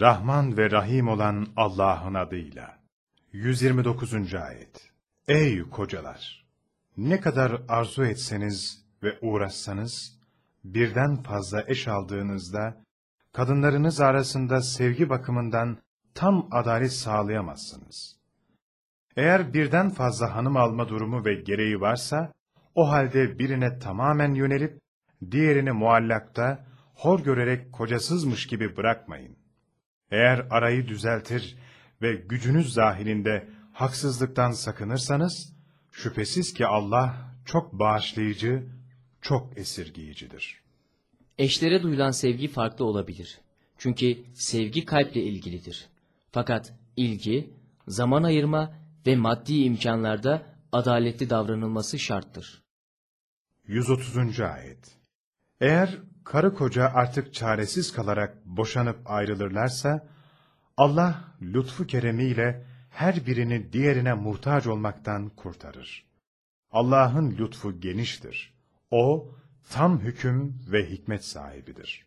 Rahman ve Rahim olan Allah'ın adıyla. 129. Ayet Ey kocalar! Ne kadar arzu etseniz ve uğraşsanız, birden fazla eş aldığınızda, kadınlarınız arasında sevgi bakımından tam adalet sağlayamazsınız. Eğer birden fazla hanım alma durumu ve gereği varsa, o halde birine tamamen yönelip, diğerini muallakta, hor görerek kocasızmış gibi bırakmayın. Eğer arayı düzeltir ve gücünüz dahilinde haksızlıktan sakınırsanız, şüphesiz ki Allah çok bağışlayıcı, çok esirgiyicidir. Eşlere duyulan sevgi farklı olabilir. Çünkü sevgi kalple ilgilidir. Fakat ilgi, zaman ayırma ve maddi imkanlarda adaletli davranılması şarttır. 130. Ayet Eğer karı koca artık çaresiz kalarak boşanıp ayrılırlarsa, Allah lütfu keremiyle her birini diğerine muhtaç olmaktan kurtarır. Allah'ın lütfu geniştir. O, tam hüküm ve hikmet sahibidir.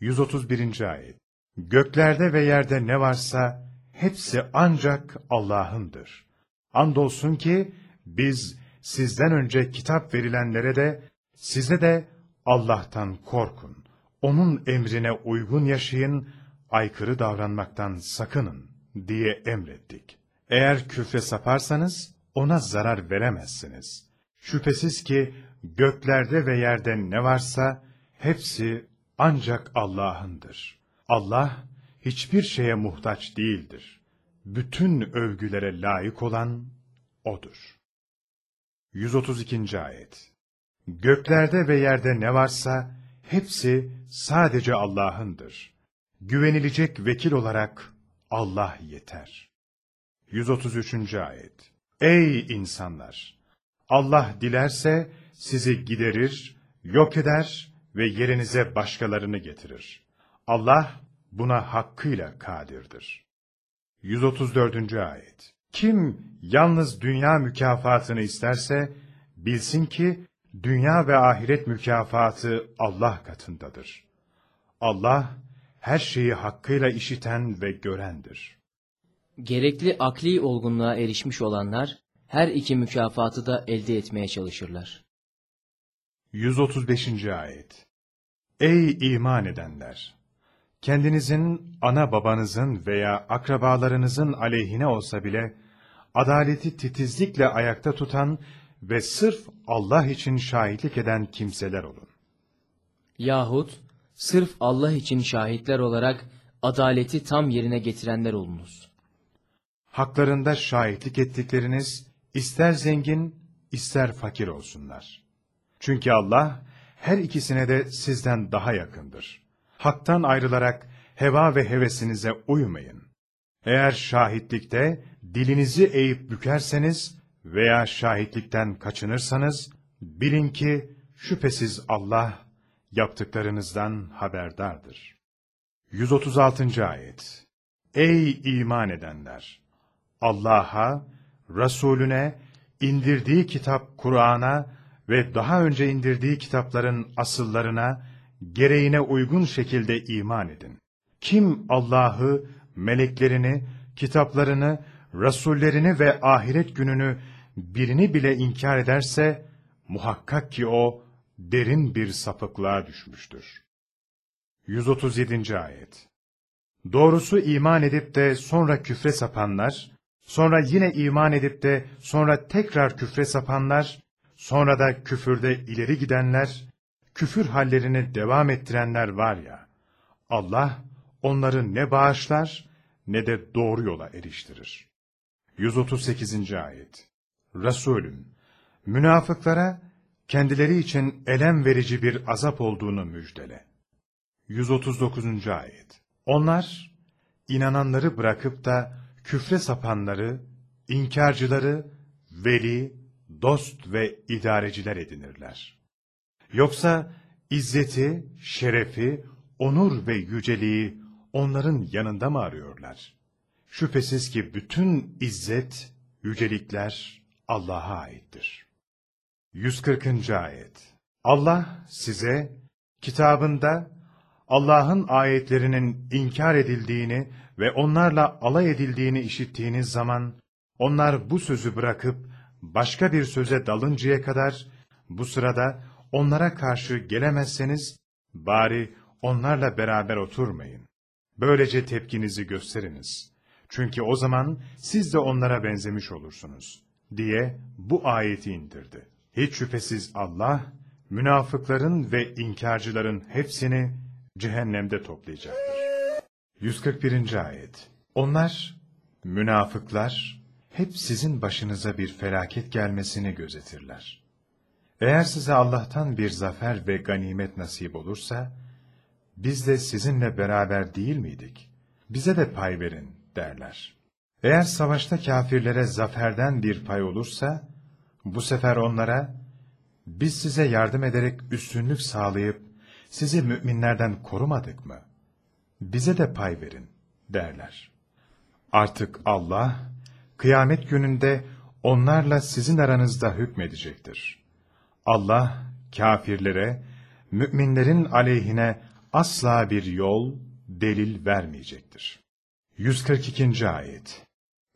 131. Ayet Göklerde ve yerde ne varsa hepsi ancak Allah'ındır. Andolsun ki biz sizden önce kitap verilenlere de size de Allah'tan korkun. Onun emrine uygun yaşayın, aykırı davranmaktan sakının diye emrettik. Eğer küfre saparsanız ona zarar veremezsiniz. Şüphesiz ki göklerde ve yerde ne varsa hepsi ancak Allah'ındır. Allah hiçbir şeye muhtaç değildir. Bütün övgülere layık olan O'dur. 132. Ayet Göklerde ve yerde ne varsa hepsi sadece Allah'ındır. Güvenilecek vekil olarak Allah yeter. 133. Ayet Ey insanlar! Allah dilerse sizi giderir, yok eder ve yerinize başkalarını getirir. Allah buna hakkıyla kadirdir. 134. Ayet Kim yalnız dünya mükafatını isterse, bilsin ki dünya ve ahiret mükafatı Allah katındadır. Allah, her şeyi hakkıyla işiten ve görendir. Gerekli akli olgunluğa erişmiş olanlar, her iki mükafatı da elde etmeye çalışırlar. 135. Ayet Ey iman edenler! Kendinizin, ana babanızın veya akrabalarınızın aleyhine olsa bile, adaleti titizlikle ayakta tutan ve sırf Allah için şahitlik eden kimseler olun. Yahut sırf Allah için şahitler olarak adaleti tam yerine getirenler olunuz. Haklarında şahitlik ettikleriniz, ister zengin, ister fakir olsunlar. Çünkü Allah, her ikisine de sizden daha yakındır. Haktan ayrılarak heva ve hevesinize uymayın. Eğer şahitlikte dilinizi eğip bükerseniz veya şahitlikten kaçınırsanız, bilin ki şüphesiz Allah yaptıklarınızdan haberdardır. 136. Ayet Ey iman edenler! Allah'a, Resulüne, indirdiği kitap Kur'an'a ve daha önce indirdiği kitapların asıllarına, gereğine uygun şekilde iman edin. Kim Allah'ı, meleklerini, kitaplarını, rasullerini ve ahiret gününü birini bile inkar ederse, muhakkak ki o derin bir sapıklığa düşmüştür. 137. Ayet Doğrusu iman edip de sonra küfre sapanlar, sonra yine iman edip de sonra tekrar küfre sapanlar, sonra da küfürde ileri gidenler, küfür hallerini devam ettirenler var ya, Allah onları ne bağışlar ne de doğru yola eriştirir. 138. Ayet Resulüm, münafıklara kendileri için elem verici bir azap olduğunu müjdele. 139. Ayet Onlar, inananları bırakıp da küfre sapanları, inkarcıları, veli, dost ve idareciler edinirler. Yoksa izzeti, şerefi, onur ve yüceliği onların yanında mı arıyorlar? Şüphesiz ki bütün izzet, yücelikler Allah'a aittir. 140. Ayet Allah size kitabında Allah'ın ayetlerinin inkar edildiğini ve onlarla alay edildiğini işittiğiniz zaman, onlar bu sözü bırakıp başka bir söze dalıncaya kadar, bu sırada onlara karşı gelemezseniz, bari onlarla beraber oturmayın. Böylece tepkinizi gösteriniz. Çünkü o zaman siz de onlara benzemiş olursunuz, diye bu ayeti indirdi. Hiç şüphesiz Allah, münafıkların ve inkarcıların hepsini cehennemde toplayacaktır. 141. Ayet Onlar, münafıklar, hep sizin başınıza bir felaket gelmesini gözetirler. Eğer size Allah'tan bir zafer ve ganimet nasip olursa, biz de sizinle beraber değil miydik? Bize de pay verin derler. Eğer savaşta kafirlere zaferden bir pay olursa, bu sefer onlara, biz size yardım ederek üstünlük sağlayıp, sizi müminlerden korumadık mı? Bize de pay verin derler. Artık Allah, kıyamet gününde onlarla sizin aranızda hükmedecektir. Allah, kafirlere, müminlerin aleyhine asla bir yol, delil vermeyecektir. 142. Ayet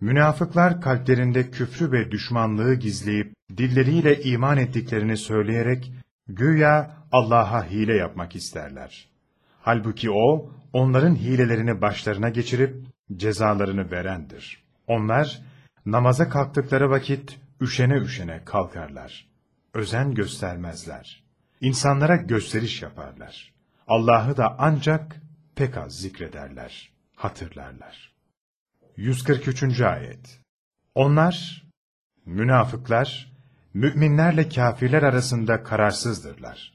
Münafıklar kalplerinde küfrü ve düşmanlığı gizleyip, dilleriyle iman ettiklerini söyleyerek, güya Allah'a hile yapmak isterler. Halbuki O, onların hilelerini başlarına geçirip, cezalarını verendir. Onlar, namaza kalktıkları vakit, üşene üşene kalkarlar. Özen göstermezler. İnsanlara gösteriş yaparlar. Allah'ı da ancak pek az zikrederler, hatırlarlar. 143. Ayet Onlar, münafıklar, müminlerle kafirler arasında kararsızdırlar.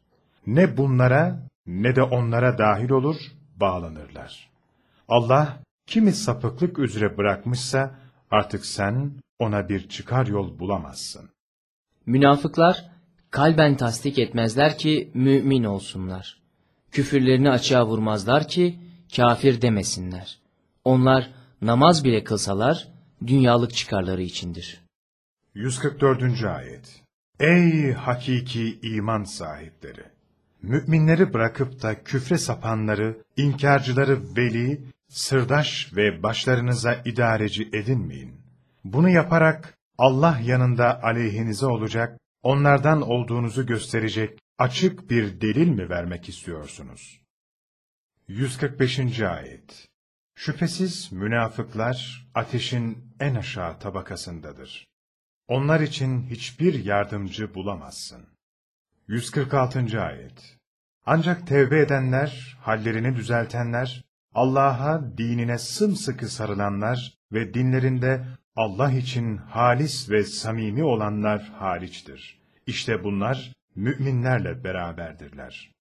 Ne bunlara ne de onlara dahil olur, bağlanırlar. Allah, kimi sapıklık üzere bırakmışsa, artık sen ona bir çıkar yol bulamazsın. Münafıklar kalben tasdik etmezler ki mümin olsunlar. Küfürlerini açığa vurmazlar ki kafir demesinler. Onlar namaz bile kılsalar dünyalık çıkarları içindir. 144. Ayet Ey hakiki iman sahipleri! Müminleri bırakıp da küfre sapanları, inkarcıları veli, sırdaş ve başlarınıza idareci edinmeyin. Bunu yaparak Allah yanında aleyhinize olacak, onlardan olduğunuzu gösterecek açık bir delil mi vermek istiyorsunuz? 145. Ayet Şüphesiz münafıklar ateşin en aşağı tabakasındadır. Onlar için hiçbir yardımcı bulamazsın. 146. Ayet Ancak tevbe edenler, hallerini düzeltenler, Allah'a, dinine sımsıkı sarılanlar ve dinlerinde Allah için halis ve samimi olanlar hariçtir. İşte bunlar müminlerle beraberdirler.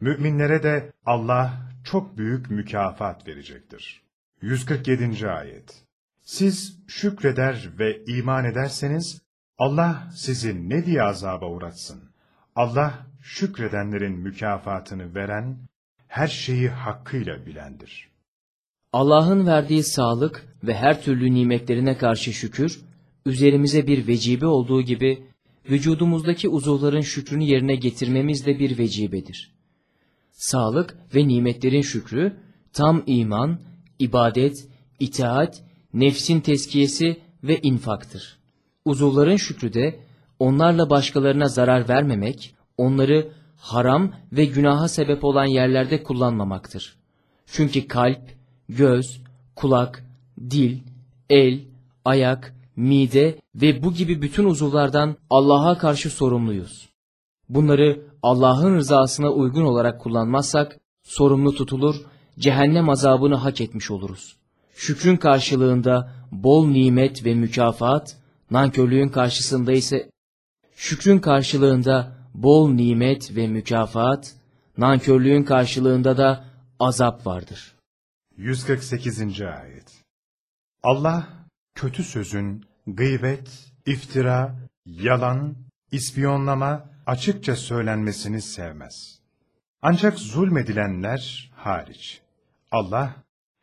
Müminlere de Allah çok büyük mükafat verecektir. 147. Ayet Siz şükreder ve iman ederseniz, Allah sizi ne diye azaba uğratsın? Allah, şükredenlerin mükafatını veren, her şeyi hakkıyla bilendir. Allah'ın verdiği sağlık ve her türlü nimetlerine karşı şükür, üzerimize bir vecibe olduğu gibi, vücudumuzdaki uzuvların şükrünü yerine getirmemiz de bir vecibedir. Sağlık ve nimetlerin şükrü, tam iman, ibadet, itaat, nefsin teskiyesi ve infaktır. Uzuvların şükrü de, onlarla başkalarına zarar vermemek, onları haram ve günaha sebep olan yerlerde kullanmamaktır. Çünkü kalp, göz, kulak, dil, el, ayak, mide ve bu gibi bütün uzuvlardan Allah'a karşı sorumluyuz. Bunları Allah'ın rızasına uygun olarak kullanmazsak sorumlu tutulur, cehennem azabını hak etmiş oluruz. Şükrün karşılığında bol nimet ve mükafat, nankörlüğün karşısında ise şükrün karşılığında bol nimet ve mükafat, nankörlüğün karşılığında da azap vardır. 148. Ayet Allah, kötü sözün, gıybet, iftira, yalan, ispiyonlama, açıkça söylenmesini sevmez. Ancak zulmedilenler hariç. Allah,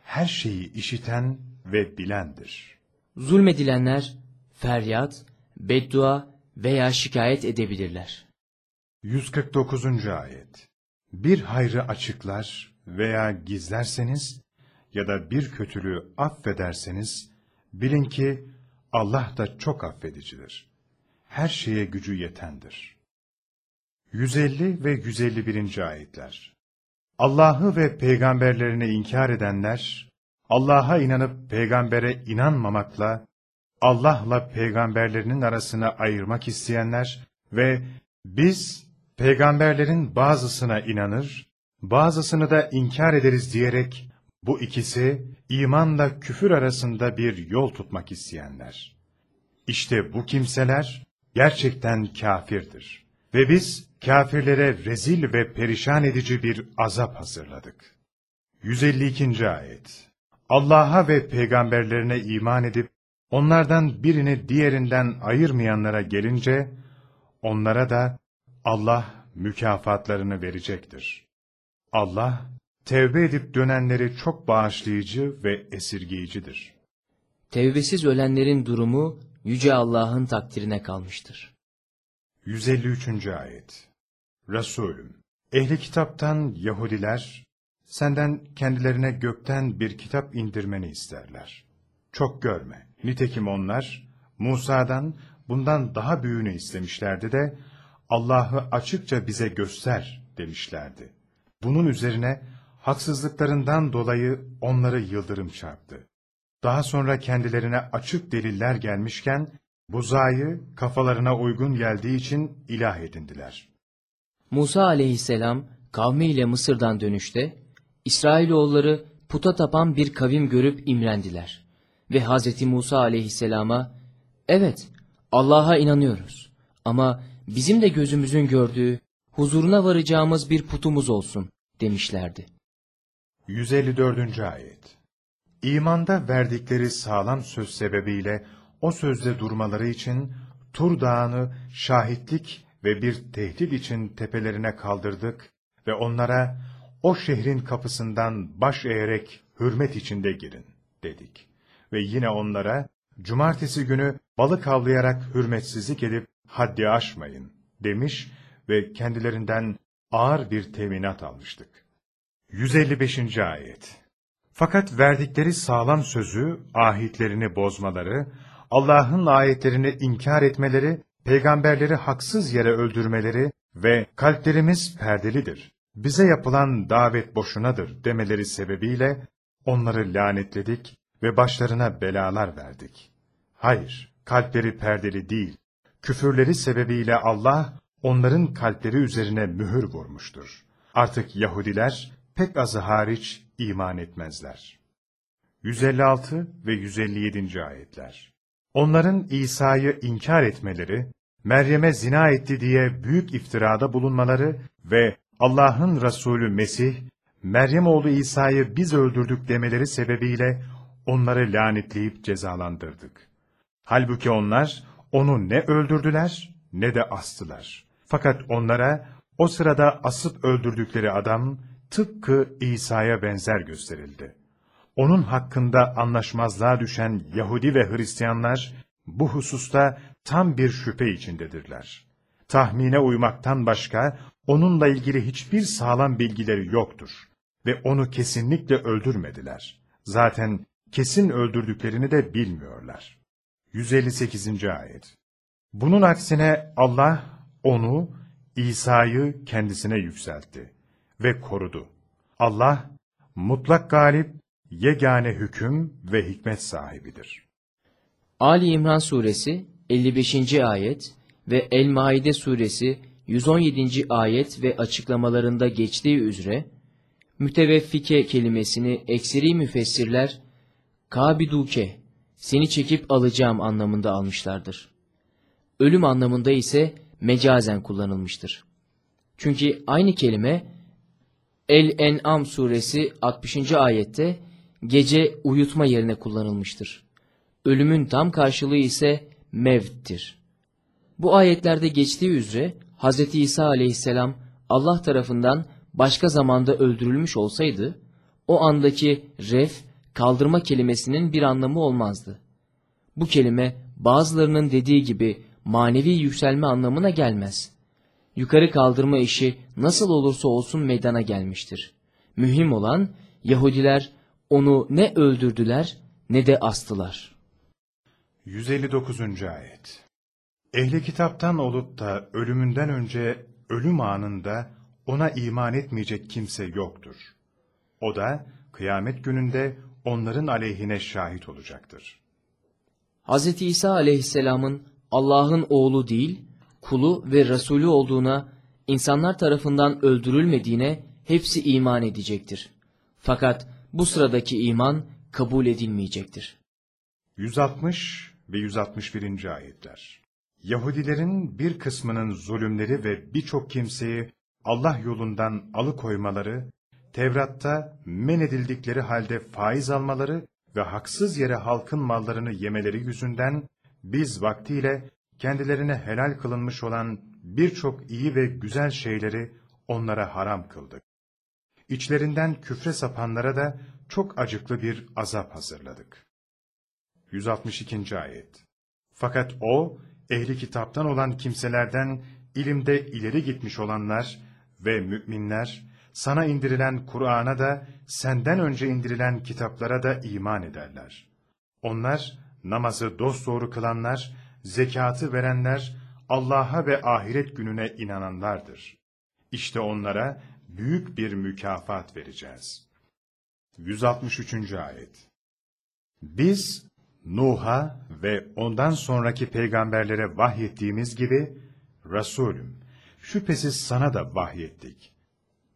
her şeyi işiten ve bilendir. Zulmedilenler feryat, beddua veya şikayet edebilirler. 149. Ayet Bir hayrı açıklar veya gizlerseniz ya da bir kötülüğü affederseniz, bilin ki Allah da çok affedicidir. Her şeye gücü yetendir. 150 ve 151. ayetler Allah'ı ve peygamberlerini inkar edenler, Allah'a inanıp peygambere inanmamakla, Allah'la peygamberlerinin arasını ayırmak isteyenler ve biz peygamberlerin bazısına inanır, bazısını da inkar ederiz diyerek bu ikisi imanla küfür arasında bir yol tutmak isteyenler. İşte bu kimseler gerçekten kafirdir. Ve biz kafirlere rezil ve perişan edici bir azap hazırladık. 152. Ayet Allah'a ve peygamberlerine iman edip, onlardan birini diğerinden ayırmayanlara gelince, onlara da Allah mükafatlarını verecektir. Allah, tevbe edip dönenleri çok bağışlayıcı ve esirgeyicidir. Tevbesiz ölenlerin durumu Yüce Allah'ın takdirine kalmıştır. 153. Ayet Resulüm, ehli kitaptan Yahudiler, senden kendilerine gökten bir kitap indirmeni isterler. Çok görme. Nitekim onlar, Musa'dan bundan daha büyüğünü istemişlerdi de, Allah'ı açıkça bize göster demişlerdi. Bunun üzerine, haksızlıklarından dolayı onları yıldırım çarptı. Daha sonra kendilerine açık deliller gelmişken, buzayı kafalarına uygun geldiği için ilah edindiler. Musa aleyhisselam kavmiyle Mısır'dan dönüşte, İsrailoğulları puta tapan bir kavim görüp imrendiler. Ve Hz. Musa aleyhisselama, evet Allah'a inanıyoruz ama bizim de gözümüzün gördüğü, huzuruna varacağımız bir putumuz olsun demişlerdi. 154. Ayet İmanda verdikleri sağlam söz sebebiyle o sözde durmaları için Tur Dağı'nı şahitlik ve bir tehdit için tepelerine kaldırdık ve onlara o şehrin kapısından baş eğerek hürmet içinde girin dedik. Ve yine onlara cumartesi günü balık avlayarak hürmetsizlik edip haddi aşmayın demiş ve kendilerinden ağır bir teminat almıştık. 155. Ayet Fakat verdikleri sağlam sözü, ahitlerini bozmaları, Allah'ın ayetlerini inkar etmeleri, peygamberleri haksız yere öldürmeleri ve kalplerimiz perdelidir, bize yapılan davet boşunadır demeleri sebebiyle onları lanetledik ve başlarına belalar verdik. Hayır, kalpleri perdeli değil, küfürleri sebebiyle Allah onların kalpleri üzerine mühür vurmuştur. Artık Yahudiler pek azı hariç iman etmezler. 156 ve 157. ayetler Onların İsa'yı inkar etmeleri, Meryem'e zina etti diye büyük iftirada bulunmaları ve Allah'ın Resulü Mesih, Meryem oğlu İsa'yı biz öldürdük demeleri sebebiyle onları lanetleyip cezalandırdık. Halbuki onlar onu ne öldürdüler ne de astılar. Fakat onlara o sırada asıp öldürdükleri adam tıpkı İsa'ya benzer gösterildi. Onun hakkında anlaşmazlığa düşen Yahudi ve Hristiyanlar bu hususta tam bir şüphe içindedirler. Tahmine uymaktan başka onunla ilgili hiçbir sağlam bilgileri yoktur ve onu kesinlikle öldürmediler. Zaten kesin öldürdüklerini de bilmiyorlar. 158. Ayet Bunun aksine Allah onu, İsa'yı kendisine yükseltti ve korudu. Allah, mutlak galip, yegane hüküm ve hikmet sahibidir. Ali İmran suresi 55. ayet ve El-Maide suresi 117. ayet ve açıklamalarında geçtiği üzere, müteveffike kelimesini ekseri müfessirler, kabiduke, seni çekip alacağım anlamında almışlardır. Ölüm anlamında ise mecazen kullanılmıştır. Çünkü aynı kelime, El-En'am suresi 60. ayette, gece uyutma yerine kullanılmıştır. Ölümün tam karşılığı ise mevttir. Bu ayetlerde geçtiği üzere Hz. İsa aleyhisselam Allah tarafından başka zamanda öldürülmüş olsaydı, o andaki ref, kaldırma kelimesinin bir anlamı olmazdı. Bu kelime bazılarının dediği gibi manevi yükselme anlamına gelmez. Yukarı kaldırma işi nasıl olursa olsun meydana gelmiştir. Mühim olan Yahudiler onu ne öldürdüler ne de astılar. 159. Ayet Ehli kitaptan olup da ölümünden önce ölüm anında ona iman etmeyecek kimse yoktur. O da kıyamet gününde onların aleyhine şahit olacaktır. Hz. İsa aleyhisselamın Allah'ın oğlu değil, kulu ve Resulü olduğuna, insanlar tarafından öldürülmediğine hepsi iman edecektir. Fakat bu sıradaki iman kabul edilmeyecektir. 160 ve 161. ayetler Yahudilerin bir kısmının zulümleri ve birçok kimseyi Allah yolundan alıkoymaları, Tevrat'ta men edildikleri halde faiz almaları ve haksız yere halkın mallarını yemeleri yüzünden biz vaktiyle kendilerine helal kılınmış olan birçok iyi ve güzel şeyleri onlara haram kıldık. İçlerinden küfre sapanlara da çok acıklı bir azap hazırladık. 162. Ayet Fakat o, ehli kitaptan olan kimselerden ilimde ileri gitmiş olanlar ve müminler, sana indirilen Kur'an'a da senden önce indirilen kitaplara da iman ederler. Onlar, namazı dosdoğru kılanlar, zekatı verenler, Allah'a ve ahiret gününe inananlardır. İşte onlara büyük bir mükafat vereceğiz. 163. Ayet Biz, Nuh'a ve ondan sonraki peygamberlere vahyettiğimiz gibi, Resulüm, şüphesiz sana da vahyettik.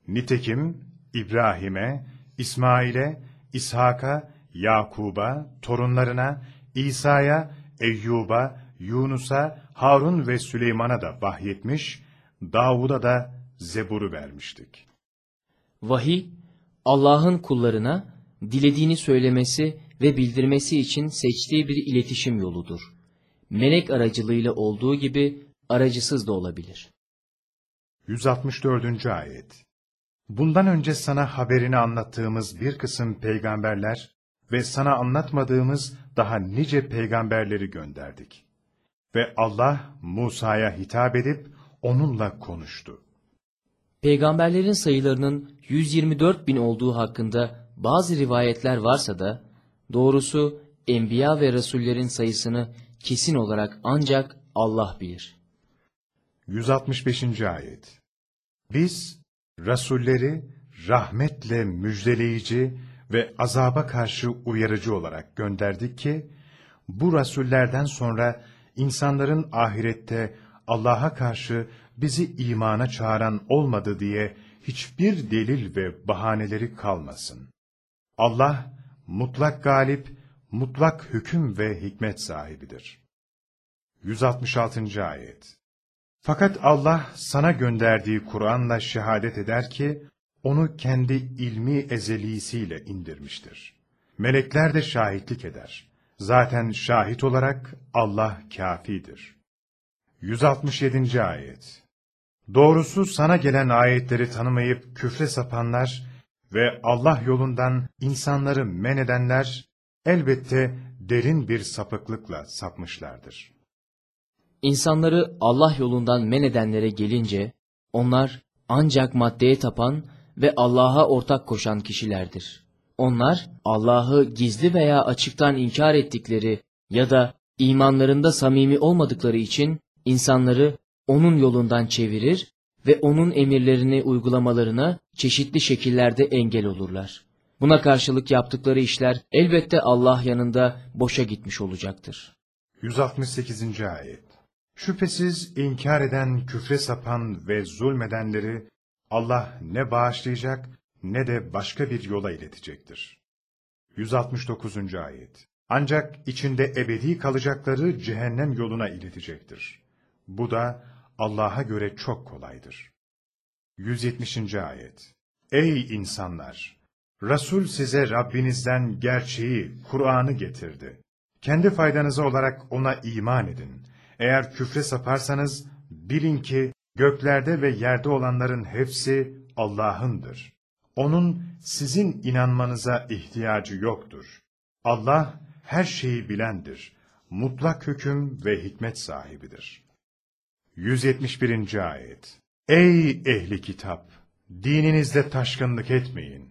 Nitekim İbrahim'e, İsmail'e, İshak'a, Yakub'a, torunlarına, İsa'ya, Eyyub'a, Yunus'a, Harun ve Süleyman'a da vahyetmiş, Davud'a da Zebur'u vermiştik. Vahiy, Allah'ın kullarına dilediğini söylemesi ve bildirmesi için seçtiği bir iletişim yoludur. Melek aracılığıyla olduğu gibi aracısız da olabilir. 164. Ayet Bundan önce sana haberini anlattığımız bir kısım peygamberler ve sana anlatmadığımız daha nice peygamberleri gönderdik. Ve Allah Musa'ya hitap edip onunla konuştu. Peygamberlerin sayılarının 124 bin olduğu hakkında bazı rivayetler varsa da, doğrusu Enbiya ve Resullerin sayısını kesin olarak ancak Allah bilir. 165. Ayet Biz, Rasulleri rahmetle müjdeleyici ve azaba karşı uyarıcı olarak gönderdik ki, bu rasullerden sonra insanların ahirette Allah'a karşı bizi imana çağıran olmadı diye hiçbir delil ve bahaneleri kalmasın. Allah mutlak galip, mutlak hüküm ve hikmet sahibidir. 166. Ayet Fakat Allah sana gönderdiği Kur'an'la şehadet eder ki, onu kendi ilmi ezelisiyle indirmiştir. Melekler de şahitlik eder. Zaten şahit olarak Allah kafidir. 167. Ayet Doğrusu sana gelen ayetleri tanımayıp küfre sapanlar ve Allah yolundan insanları men edenler, elbette derin bir sapıklıkla sapmışlardır. İnsanları Allah yolundan men edenlere gelince, onlar ancak maddeye tapan ve Allah'a ortak koşan kişilerdir. Onlar, Allah'ı gizli veya açıktan inkar ettikleri ya da imanlarında samimi olmadıkları için insanları onun yolundan çevirir ve onun emirlerini uygulamalarına çeşitli şekillerde engel olurlar. Buna karşılık yaptıkları işler elbette Allah yanında boşa gitmiş olacaktır. 168. Ayet Şüphesiz inkar eden, küfre sapan ve zulmedenleri Allah ne bağışlayacak ne de başka bir yola iletecektir. 169. Ayet Ancak içinde ebedi kalacakları cehennem yoluna iletecektir. Bu da Allah'a göre çok kolaydır. 170. Ayet Ey insanlar! Resul size Rabbinizden gerçeği, Kur'an'ı getirdi. Kendi faydanıza olarak ona iman edin. Eğer küfre saparsanız, bilin ki göklerde ve yerde olanların hepsi Allah'ındır. Onun sizin inanmanıza ihtiyacı yoktur. Allah her şeyi bilendir. Mutlak hüküm ve hikmet sahibidir. 171. Ayet Ey ehli kitap! Dininizde taşkınlık etmeyin.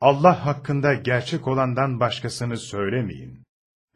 Allah hakkında gerçek olandan başkasını söylemeyin.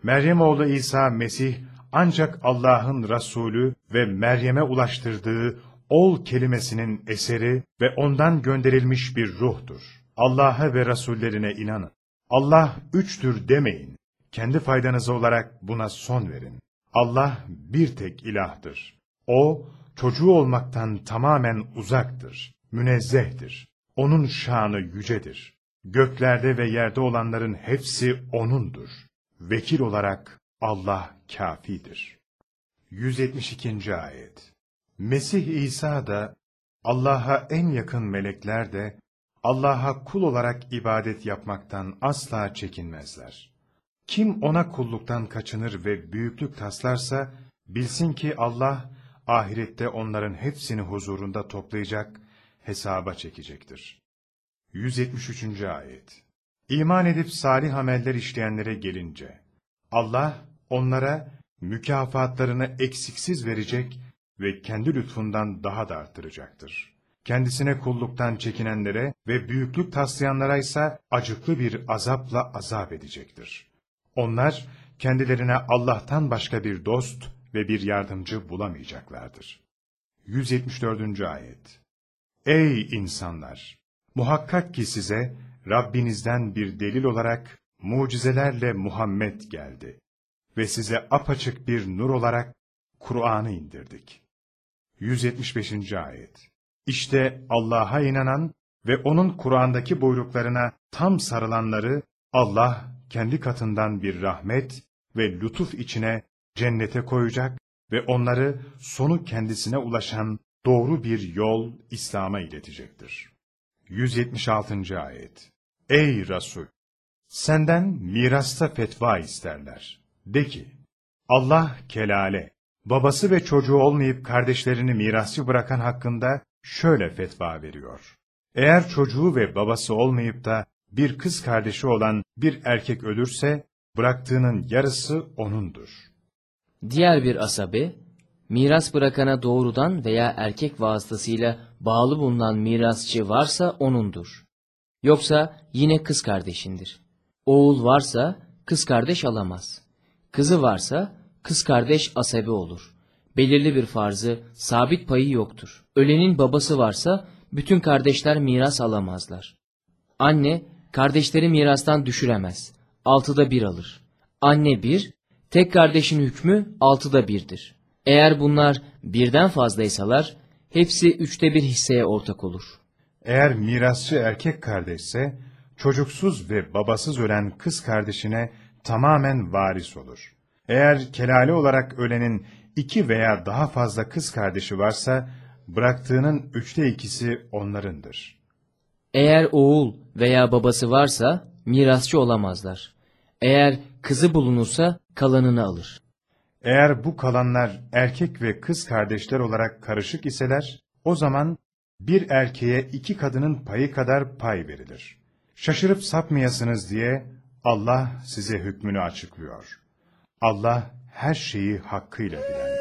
Meryem oğlu İsa Mesih ancak Allah'ın Resulü ve Meryem'e ulaştırdığı ol kelimesinin eseri ve ondan gönderilmiş bir ruhtur. Allah'a ve Resullerine inanın. Allah üçtür demeyin. Kendi faydanıza olarak buna son verin. Allah bir tek ilahtır. O, çocuğu olmaktan tamamen uzaktır, münezzehtir. Onun şanı yücedir. Göklerde ve yerde olanların hepsi O'nundur. Vekil olarak Allah kafidir. 172. Ayet Mesih İsa da, Allah'a en yakın melekler de, Allah'a kul olarak ibadet yapmaktan asla çekinmezler. Kim ona kulluktan kaçınır ve büyüklük taslarsa, bilsin ki Allah, ahirette onların hepsini huzurunda toplayacak, hesaba çekecektir. 173. Ayet İman edip salih ameller işleyenlere gelince, Allah onlara mükafatlarını eksiksiz verecek ve kendi lütfundan daha da arttıracaktır. Kendisine kulluktan çekinenlere ve büyüklük taslayanlara ise acıklı bir azapla azap edecektir. Onlar kendilerine Allah'tan başka bir dost ve bir yardımcı bulamayacaklardır. 174. Ayet Ey insanlar! Muhakkak ki size Rabbinizden bir delil olarak mucizelerle Muhammed geldi ve size apaçık bir nur olarak Kur'an'ı indirdik. 175. Ayet İşte Allah'a inanan ve O'nun Kur'an'daki buyruklarına tam sarılanları Allah kendi katından bir rahmet ve lütuf içine cennete koyacak ve onları sonu kendisine ulaşan doğru bir yol İslam'a iletecektir. 176. Ayet Ey Resul! Senden mirasta fetva isterler. De ki, Allah kelale, babası ve çocuğu olmayıp kardeşlerini mirasçı bırakan hakkında şöyle fetva veriyor. Eğer çocuğu ve babası olmayıp da bir kız kardeşi olan bir erkek ölürse, bıraktığının yarısı onundur. Diğer bir asabe, miras bırakana doğrudan veya erkek vasıtasıyla bağlı bulunan mirasçı varsa onundur. Yoksa yine kız kardeşindir. Oğul varsa kız kardeş alamaz. Kızı varsa kız kardeş asabe olur. Belirli bir farzı, sabit payı yoktur. Ölenin babası varsa bütün kardeşler miras alamazlar. Anne, kardeşleri mirastan düşüremez. Altıda bir alır. Anne bir, tek kardeşin hükmü altıda birdir. Eğer bunlar birden fazlaysalar, hepsi üçte bir hisseye ortak olur. Eğer mirasçı erkek kardeşse, çocuksuz ve babasız ölen kız kardeşine tamamen varis olur. Eğer kelale olarak ölenin iki veya daha fazla kız kardeşi varsa, bıraktığının üçte ikisi onlarındır. Eğer oğul veya babası varsa mirasçı olamazlar. Eğer kızı bulunursa kalanını alır. Eğer bu kalanlar erkek ve kız kardeşler olarak karışık iseler, o zaman bir erkeğe iki kadının payı kadar pay verilir. Şaşırıp sapmayasınız diye Allah size hükmünü açıklıyor. Allah her şeyi hakkıyla bilendir.